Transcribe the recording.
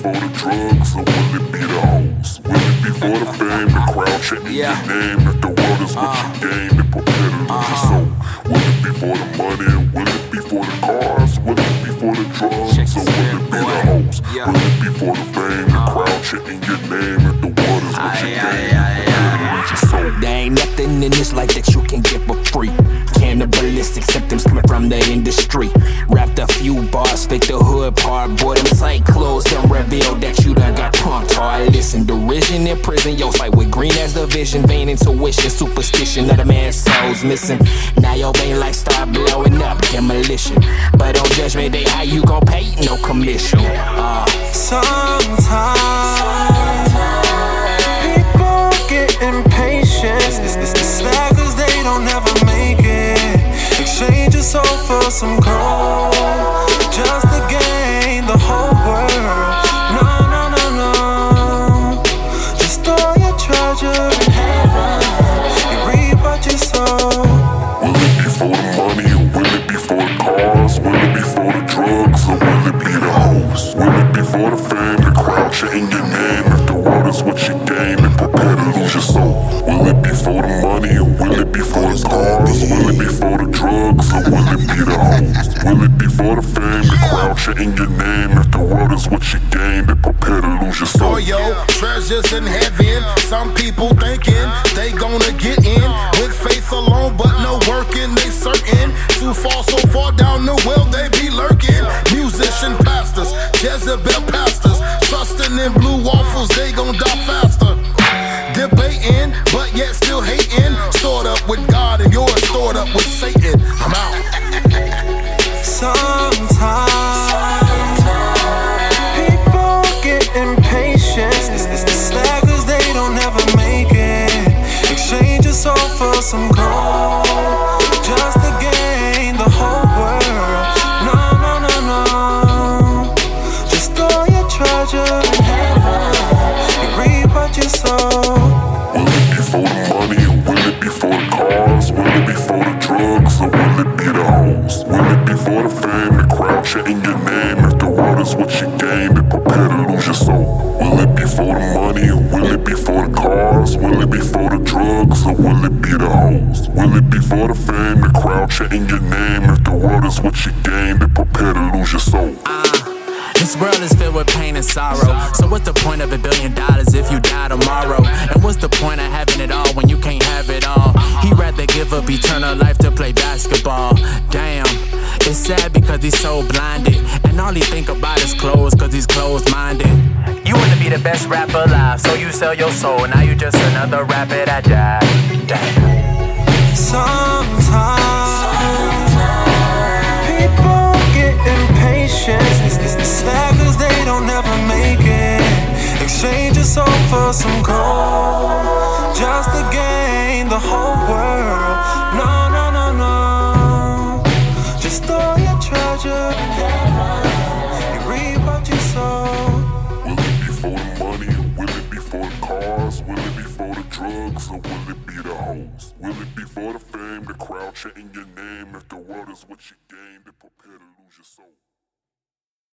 for the drugs or will it be the hoes? Will it be for the fame, the crowd chanting Yeah. your name? If the world is what you gain, then prepare to lose your soul. Will it be for the money? Will it be for the cars? Will it be for the drugs or will it be the hoes? Yeah. Will it be for the fame, the crowd chanting your name? If the world is what you gain, prepare to lose your soul. There ain't nothing in this life that you can get for free. Cannibalistic symptoms coming from the industry. Wrapped a few bars, fake the hood part. Boy, them prison, yo, fight with green as the vision. Vain intuition, superstition, other man's soul's missing. Now your vein like start blowing up, demolition. But on judgment day, how you gon' pay? No commission. Uh, Sometimes chanting your name? If the world is what you gain, then prepare to lose your soul. Will it be for the money or will it be for the cars? Will it be for the drugs or will it be the hoes? Will it be for the fame, the crowd chanting your name? If the world is what you gain, then prepare to lose your soul. For your treasures in heaven. Some people thinking they gonna get in with faith alone, but no working. They certain to fall so far down the well they be lurking. Musician pastors, Jezebel pastors, trusting in blue waffles, they gon' die faster. Debating, but yet still hating. Stored up with God and yours stored up with Satan. I'm out. Sometimes people get impatient. Slackers, they don't ever make it. Exchange your soul for some gold. Just the world is what you gain, then prepare to lose your soul. Will it be for the money or will it be for the cars? Will it be for the drugs or will it be the hoes? Will it be for the fame, the crowd chanting your name? If the world is what you gain, then prepare to lose your soul. Ah, this world is filled with pain and sorrow. So what's the point of a billion dollars if you die tomorrow? And what's the point of having it all when you can't have it all? He'd rather give up eternal life to play basketball. Damn, it's sad because he's so blinded. All he think about is clothes cause he's closed minded. You wanna be the best rapper alive, so you sell your soul. Now you just another rapper that died. Damn. Sometimes people get impatient. Slackers, they don't ever make it. Exchange your soul for some gold. For the money will it be for the cars? Will it be for the drugs or will it be the hoes? Will it be for the fame, the crowd chanting your name? If the world is what you gain, then prepare to lose your soul.